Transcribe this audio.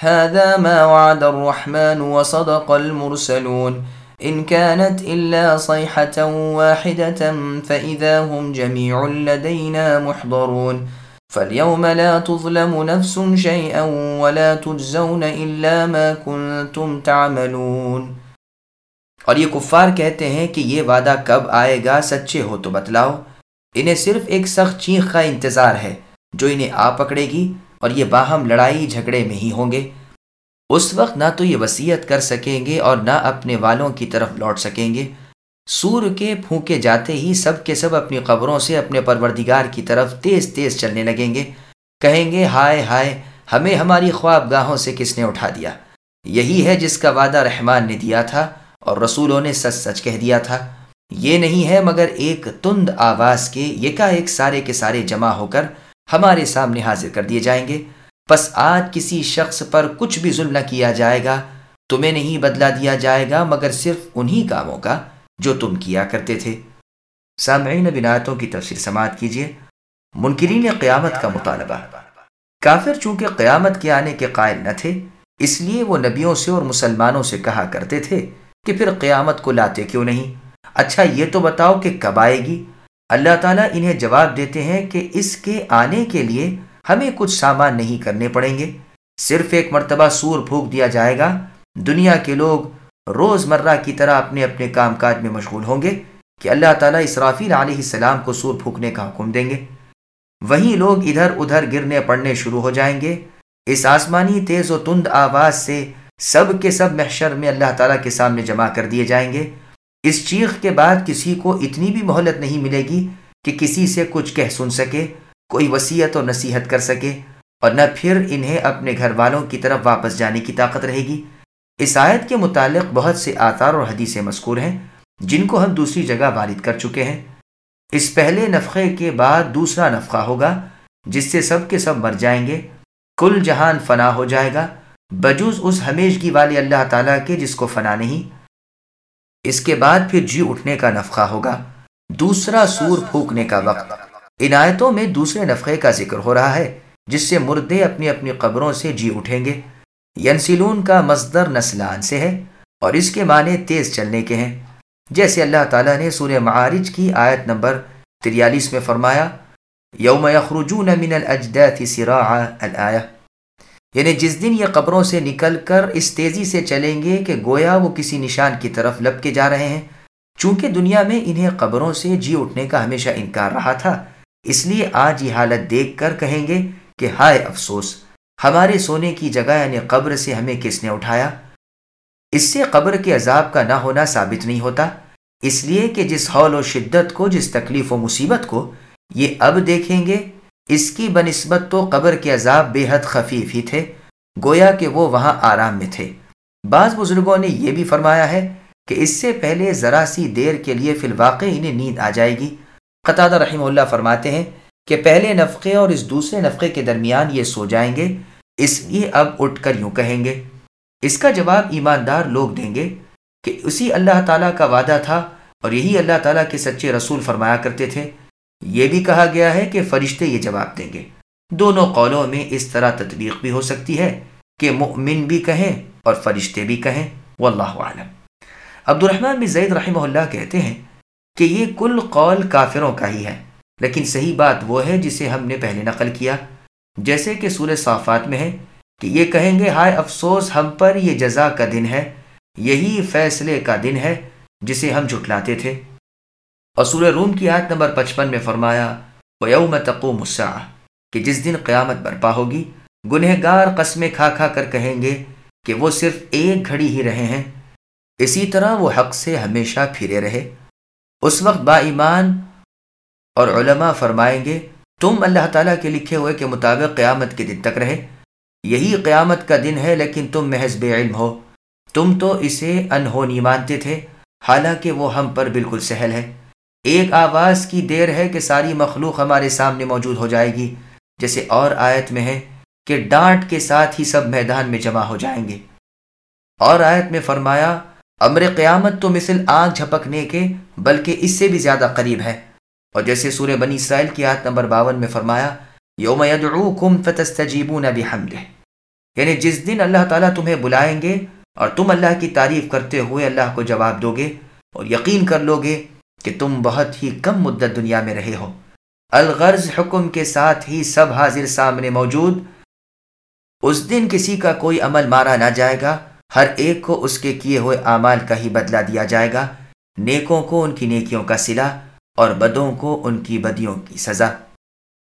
هذا ما وعد الرحمن وصدق المرسلون. إن كانت إلا صيحة واحدة فإذا هم جميع لدينا محضرون. فاليوم لا تظلم نفس شيئا ولا تجزون إلا ما كنتم تعملون. اور یہ کفار کہتے ہیں کہ یہ وعدہ کب آئے گا؟ سچے ہو تو بتلاؤ. انہیں صرف ایک سخت چیخ کا انتظار ہے جو انہیں آ پکڑے گی اور یہ باہم لڑائی جھگڑے میں ہی ہوں گے۔ اس وقت نہ تو یہ وسیعت کر سکیں گے اور نہ اپنے والوں کی طرف لوٹ سکیں گے۔ سور کے پھونکے جاتے ہی سب کے سب اپنی قبروں سے اپنے پروردگار کی طرف تیز تیز چلنے لگیں گے۔ کہیں گے، ہائے ہائے، ہمیں ہماری خواب گاہوں سے کس نے اٹھا دیا؟ یہی ہے جس کا وعدہ رحمان نے دیا تھا اور رسولوں نے سچ سچ کہہ دیا تھا۔ یہ نہیں ہے مگر ایک تند آواز کے یکا ایک سارے کے سارے جمع ہو کر ہمارے سامنے حاضر کر دیے جائیں گے۔ پس آج کسی شخص پر کچھ بھی ظلم نہ کیا جائے گا، تمہیں نہیں بدلا دیا جائے گا، مگر صرف انہی کاموں کا جو تم کیا کرتے تھے۔ سامعین بنایتوں کی تفسیر سماعت کیجیے۔ منکرین قیامت کا مطالبہ۔ کافر چونکہ قیامت کے آنے کے قائل نہ تھے، اس لیے وہ نبیوں سے اور مسلمانوں سے کہا کرتے تھے کہ پھر قیامت کو لاتے کیوں نہیں؟ اچھا یہ تو بتاؤ کہ کب آئے گی؟ اللہ تعالیٰ انہیں جواب دیتے ہیں کہ اس کے آنے کے لیے ہمیں کچھ سامان نہیں کرنے پڑیں گے۔ صرف ایک مرتبہ سور پھونک دیا جائے گا۔ دنیا کے لوگ روز مرہ کی طرح اپنے اپنے کام کاج میں مشغول ہوں گے کہ اللہ تعالیٰ اسرافیل علیہ السلام کو سور پھونکنے کا حکم دیں گے۔ وہیں لوگ ادھر ادھر گرنے پڑنے شروع ہو جائیں گے۔ اس آسمانی تیز و تند آواز سے سب کے سب محشر میں اللہ تعالیٰ کے سامنے جمع کر دیے جائیں گے۔ اس چیخ کے بعد کسی کو اتنی بھی مہلت نہیں ملے گی کہ کسی سے کچھ کہہ سن سکے۔ کوئی وصیت و نصیحت کر سکے اور نہ پھر انہیں اپنے گھر والوں کی طرف واپس جانے کی طاقت رہے گی۔ اس آیت کے متعلق بہت سے آثار اور حدیثیں مذکور ہیں جن کو ہم دوسری جگہ وارد کر چکے ہیں۔ اس پہلے نفقے کے بعد دوسرا نفقہ ہوگا جس سے سب کے سب مر جائیں گے۔ کل جہان فنا ہو جائے گا۔ بجوز اس ہمیشگی والے اللہ تعالیٰ کے جس کو فنا نہیں۔ اس کے بعد پھر جی اٹھنے کا نفقہ ہوگا۔ دوسرا سور پھونکنے کا وقت۔ عنایتوں میں دوسرے نفقے کا ذکر ہو رہا ہے، جس سے مردے اپنی اپنی قبروں سے جی اٹھیں گے۔ ینسلون کا مصدر نسلان سے ہے اور اس کے معنی تیز چلنے کے ہیں۔ جیسے اللہ تعالیٰ نے سورہ معارج کی آیت نمبر تریالیس میں فرمایا، یوم یخرجون من الاجداث سراعا الآیہ۔ یعنی جس دن یہ قبروں سے نکل کر اس تیزی سے چلیں گے کہ گویا وہ کسی نشان کی طرف لپ کے جا رہے ہیں، چونکہ دنیا میں انہیں قبروں سے جی اٹھنے کا ہمیشہ انکار رہا تھا۔ اس لیے آج یہ حالت دیکھ کر کہیں گے کہ ہائے افسوس، ہمارے سونے کی جگہ یعنی قبر سے ہمیں کس نے اٹھایا؟ اس سے قبر کے عذاب کا نہ ہونا ثابت نہیں ہوتا۔ اس لیے کہ جس حول و شدت کو، جس تکلیف و مصیبت کو یہ اب دیکھیں گے، اس کی بنسبت تو قبر کے عذاب بے حد خفیف ہی تھے۔ گویا کہ وہ وہاں آرام میں تھے۔ بعض بزرگوں نے یہ بھی فرمایا ہے کہ اس سے پہلے ذرا سی دیر کے لیے فی الواقع انہیں نیند آ جائے گی۔ قطع رحمہ اللہ فرماتے ہیں کہ پہلے نفقے اور اس دوسرے نفقے کے درمیان یہ سو جائیں گے، اس لیے اب اٹھ کر یوں کہیں گے۔ اس کا جواب ایماندار لوگ دیں گے کہ اسی اللہ تعالیٰ کا وعدہ تھا اور یہی اللہ تعالیٰ کے سچے رسول فرمایا کرتے تھے۔ یہ بھی کہا گیا ہے کہ فرشتے یہ جواب دیں گے۔ دونوں قولوں میں اس طرح تطبیق بھی ہو سکتی ہے کہ مؤمن بھی کہیں اور فرشتے بھی کہیں۔ واللہ عالم عبد الرحمن بن زید رحمہ اللہ کہتے ہیں کہ یہ کل قول کافروں کا ہی ہے۔ لیکن صحیح بات وہ ہے جسے ہم نے پہلے نقل کیا۔ جیسے کہ سورہ صافات میں ہے کہ یہ کہیں گے، ہائے افسوس، ہم پر یہ جزا کا دن ہے۔ یہی فیصلے کا دن ہے جسے ہم جھٹلاتے تھے۔ اور سورہ روم کی آیت نمبر پچپن میں فرمایا، وَيَوْمَ تَقُومُ السَّاعَ کہ جس دن قیامت برپا ہوگی گنہ گار قسمیں کھا کھا کر کہیں گے کہ وہ صرف ایک گھڑی ہی رہے ہیں۔ اسی طرح وہ حق سے ہمیشہ پھرے رہے۔ اس وقت با ایمان اور علماء فرمائیں گے، تم اللہ تعالیٰ کے لکھے ہوئے کے مطابق قیامت کے دن تک رہے۔ یہی قیامت کا دن ہے، لیکن تم محض بے علم ہو۔ تم تو اسے انہونی مانتے تھے، حالانکہ وہ ہم پر بالکل سہل ہے۔ ایک آواز کی دیر ہے کہ ساری مخلوق ہمارے سامنے موجود ہو جائے گی، جیسے اور آیت میں ہے کہ ڈانٹ کے ساتھ ہی سب میدان میں جمع ہو جائیں گے۔ اور آیت میں فرمایا امر قیامت تو مثل آنکھ جھپکنے کے، بلکہ اس سے بھی زیادہ قریب ہے۔ اور جیسے سورہ بنی اسرائیل کی آیت نمبر باون میں فرمایا، یوم یدعوکم فتستجیبون بحمدہ۔ یعنی جس دن اللہ تعالیٰ تمہیں بلائیں گے اور تم اللہ کی تعریف کرتے ہوئے اللہ کو جواب دو گے اور یقین کر لو گے کہ تم بہت ہی کم مدت دنیا میں رہے ہو۔ الغرض حکم کے ساتھ ہی سب حاضر سامنے موجود۔ اس دن کسی کا کوئی عمل مارا نہ جائے گا۔ ہر ایک کو اس کے کیے ہوئے اعمال کا ہی بدلہ دیا جائے گا۔ نیکوں کو ان کی نیکیوں کا سلا اور بدوں کو ان کی بدیوں کی سزا۔